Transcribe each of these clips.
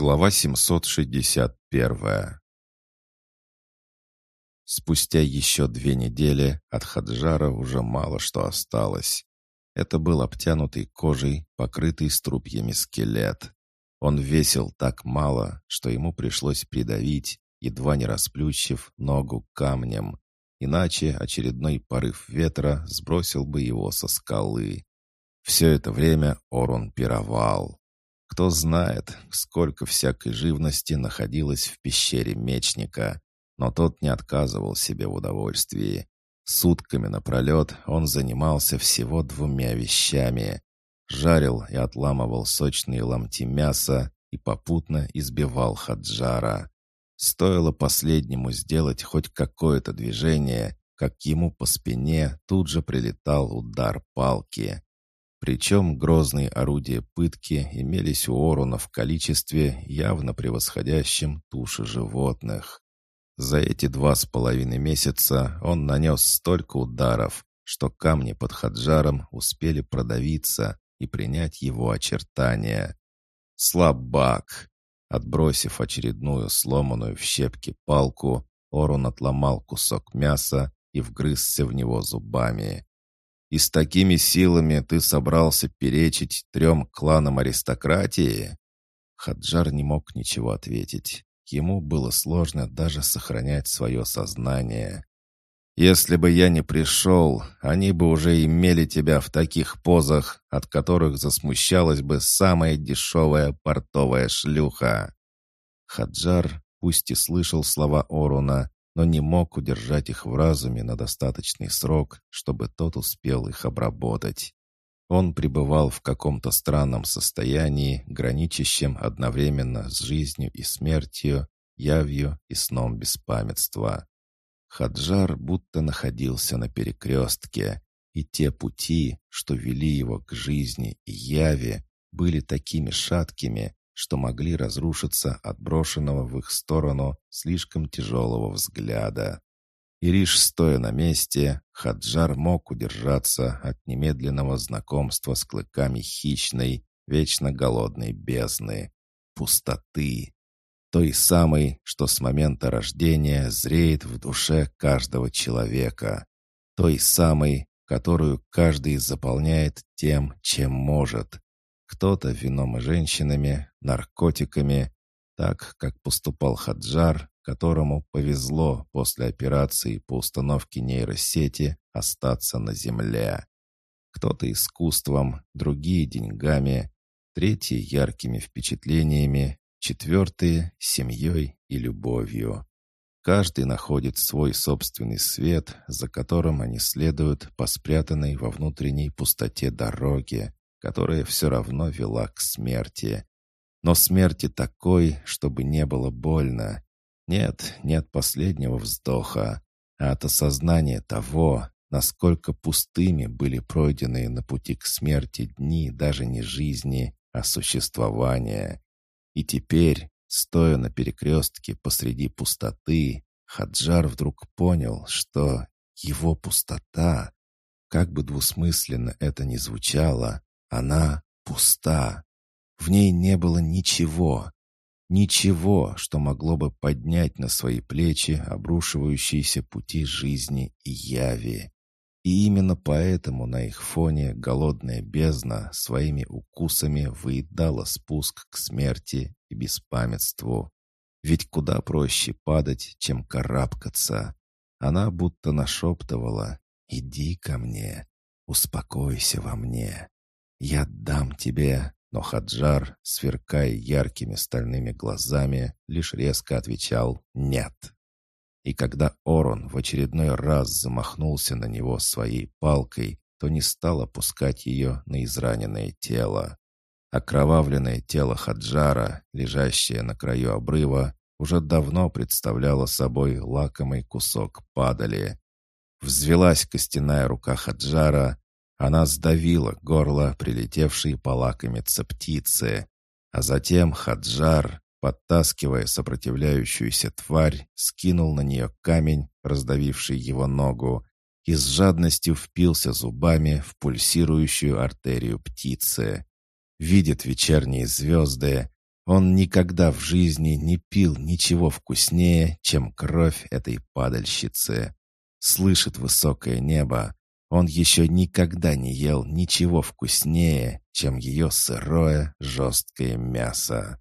Глава 761 Спустя еще две недели от Хаджара уже мало что осталось. Это был обтянутый кожей, покрытый струпьями скелет. Он весил так мало, что ему пришлось придавить, едва не расплющив ногу камнем. Иначе очередной порыв ветра сбросил бы его со скалы. Все это время Орун пировал. Кто знает, сколько всякой живности находилось в пещере мечника, но тот не отказывал себе в удовольствии. Сутками напролет он занимался всего двумя вещами. Жарил и отламывал сочные ломти мяса и попутно избивал Хаджара. Стоило последнему сделать хоть какое-то движение, как ему по спине тут же прилетал удар палки. Причем грозные орудия пытки имелись у Оруна в количестве, явно превосходящем туши животных. За эти два с половиной месяца он нанес столько ударов, что камни под Хаджаром успели продавиться и принять его очертания. Слабак! Отбросив очередную сломанную в щепки палку, Орун отломал кусок мяса и вгрызся в него зубами. И с такими силами ты собрался перечить трем кланам аристократии?» Хаджар не мог ничего ответить. Ему было сложно даже сохранять свое сознание. «Если бы я не пришел, они бы уже имели тебя в таких позах, от которых засмущалась бы самая дешевая портовая шлюха». Хаджар, пусть и слышал слова Оруна, но не мог удержать их в разуме на достаточный срок, чтобы тот успел их обработать. Он пребывал в каком-то странном состоянии, граничащем одновременно с жизнью и смертью, явью и сном беспамятства. Хаджар будто находился на перекрестке, и те пути, что вели его к жизни и яве, были такими шаткими, что могли разрушиться от брошенного в их сторону слишком тяжелого взгляда. И лишь стоя на месте, Хаджар мог удержаться от немедленного знакомства с клыками хищной, вечно голодной бездны, пустоты, той самой, что с момента рождения зреет в душе каждого человека, той самой, которую каждый заполняет тем, чем может, кто-то вином и женщинами, наркотиками, так как поступал Хаджар, которому повезло после операции по установке нейросети остаться на земле. Кто-то искусством, другие деньгами, третьи яркими впечатлениями, четвертые семьей и любовью. Каждый находит свой собственный свет, за которым они следуют по спрятанной во внутренней пустоте дороге, которая все равно вела к смерти. Но смерти такой, чтобы не было больно. Нет, нет последнего вздоха, а от осознания того, насколько пустыми были пройденные на пути к смерти дни даже не жизни, а существования. И теперь, стоя на перекрестке посреди пустоты, Хаджар вдруг понял, что его пустота, как бы двусмысленно это ни звучало, она пуста. В ней не было ничего. Ничего, что могло бы поднять на свои плечи обрушивающиеся пути жизни и яви. И именно поэтому на их фоне голодная бездна своими укусами выедала спуск к смерти и беспамятству. Ведь куда проще падать, чем карабкаться. Она будто нашептывала «Иди ко мне, успокойся во мне». «Я дам тебе...» Но Хаджар, сверкая яркими стальными глазами, лишь резко отвечал «нет». И когда Орон в очередной раз замахнулся на него своей палкой, то не стал опускать ее на израненное тело. Окровавленное тело Хаджара, лежащее на краю обрыва, уже давно представляло собой лакомый кусок падали. Взвелась костяная рука Хаджара, она сдавила горло прилетевшей полакомиться птицы, а затем Хаджар, подтаскивая сопротивляющуюся тварь, скинул на нее камень, раздавивший его ногу, и с жадностью впился зубами в пульсирующую артерию птицы. Видит вечерние звезды, Он никогда в жизни не пил ничего вкуснее, чем кровь этой падальщицы. Слышит высокое небо. Он еще никогда не ел ничего вкуснее, чем ее сырое, жесткое мясо.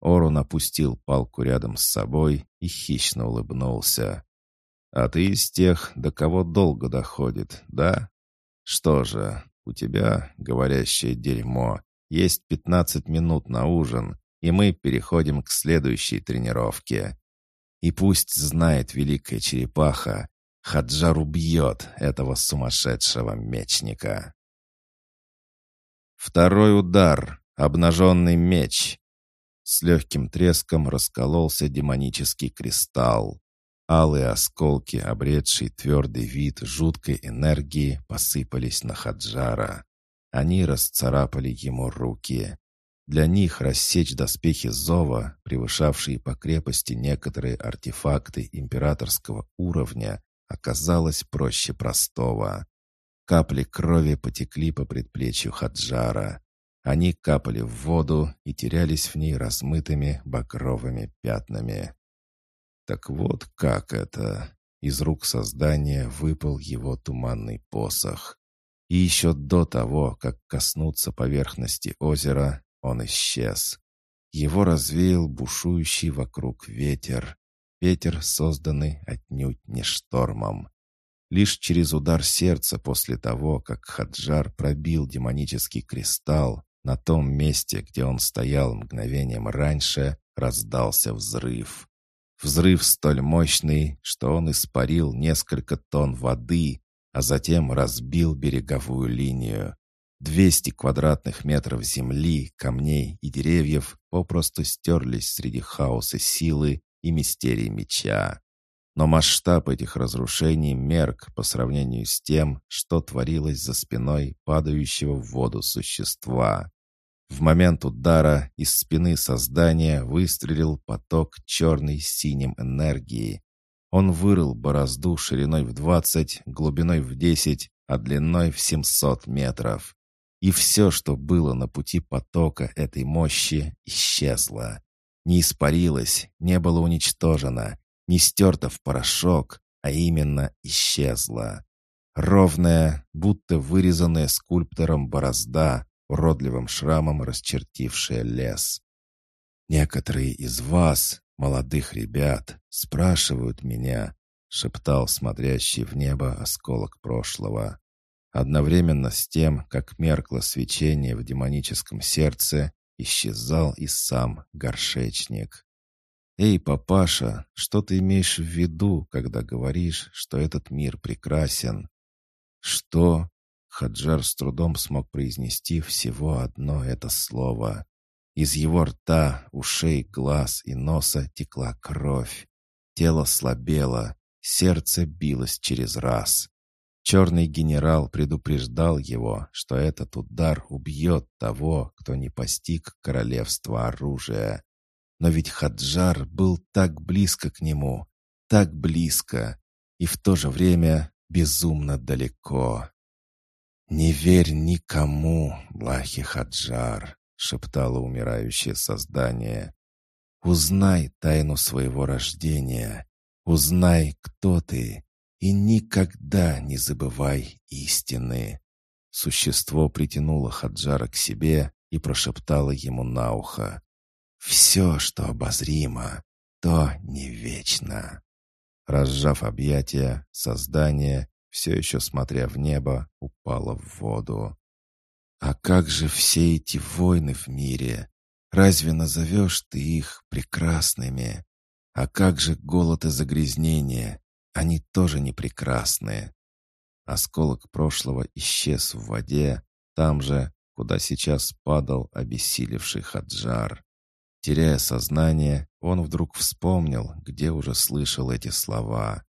Орун опустил палку рядом с собой и хищно улыбнулся. «А ты из тех, до кого долго доходит, да? Что же, у тебя, говорящее дерьмо, есть пятнадцать минут на ужин, и мы переходим к следующей тренировке. И пусть знает великая черепаха, Хаджар убьет этого сумасшедшего мечника». Второй удар. Обнаженный меч. С легким треском раскололся демонический кристалл. Алые осколки, обретшие твердый вид жуткой энергии, посыпались на Хаджара. Они расцарапали ему руки. Для них рассечь доспехи Зова, превышавшие по крепости некоторые артефакты императорского уровня, оказалось проще простого. Капли крови потекли по предплечью Хаджара. Они капали в воду и терялись в ней размытыми багровыми пятнами. Так вот как это. Из рук создания выпал его туманный посох. И еще до того, как коснуться поверхности озера, он исчез. Его развеял бушующий вокруг ветер. Ветер, созданный отнюдь не штормом. Лишь через удар сердца после того, как Хаджар пробил демонический кристалл, на том месте, где он стоял мгновением раньше, раздался взрыв. Взрыв столь мощный, что он испарил несколько тонн воды, а затем разбил береговую линию. Двести квадратных метров земли, камней и деревьев попросту стерлись среди хаоса силы и мистерии меча. Но масштаб этих разрушений мерк по сравнению с тем, что творилось за спиной падающего в воду существа. В момент удара из спины создания выстрелил поток черной синим энергии. Он вырыл борозду шириной в 20, глубиной в 10, а длиной в 700 метров. И все, что было на пути потока этой мощи, исчезло. Не испарилось, не было уничтожено, не стерто в порошок, а именно исчезло. Ровная, будто вырезанная скульптором борозда, уродливым шрамом расчертившая лес. «Некоторые из вас, молодых ребят, спрашивают меня», — шептал смотрящий в небо осколок прошлого. Одновременно с тем, как меркло свечение в демоническом сердце, исчезал и сам горшечник. «Эй, папаша, что ты имеешь в виду, когда говоришь, что этот мир прекрасен?» «Что?» Хаджар с трудом смог произнести всего одно это слово. Из его рта, ушей, глаз и носа текла кровь. Тело слабело, сердце билось через раз. Черный генерал предупреждал его, что этот удар убьет того, кто не постиг королевство оружия. Но ведь Хаджар был так близко к нему, так близко, и в то же время безумно далеко. «Не верь никому, Лахи Хаджар», — шептало умирающее создание. «Узнай тайну своего рождения, узнай, кто ты, и никогда не забывай истины». Существо притянуло Хаджара к себе и прошептало ему на ухо. «Все, что обозримо, то не вечно». Разжав объятия, создание все еще смотря в небо, упала в воду. «А как же все эти войны в мире? Разве назовешь ты их прекрасными? А как же голод и загрязнение? Они тоже не прекрасные». Осколок прошлого исчез в воде, там же, куда сейчас падал обессилевший Хаджар. Теряя сознание, он вдруг вспомнил, где уже слышал эти слова.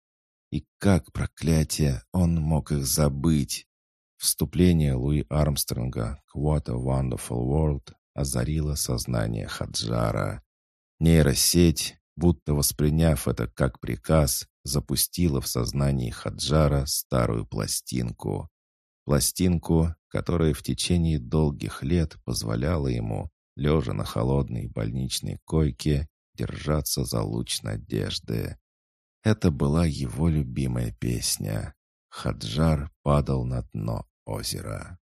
И как, проклятие, он мог их забыть? Вступление Луи Армстронга к «What a Wonderful World» озарило сознание Хаджара. Нейросеть, будто восприняв это как приказ, запустила в сознании Хаджара старую пластинку. Пластинку, которая в течение долгих лет позволяла ему, лежа на холодной больничной койке, держаться за луч надежды. Это была его любимая песня. Хаджар падал на дно озера.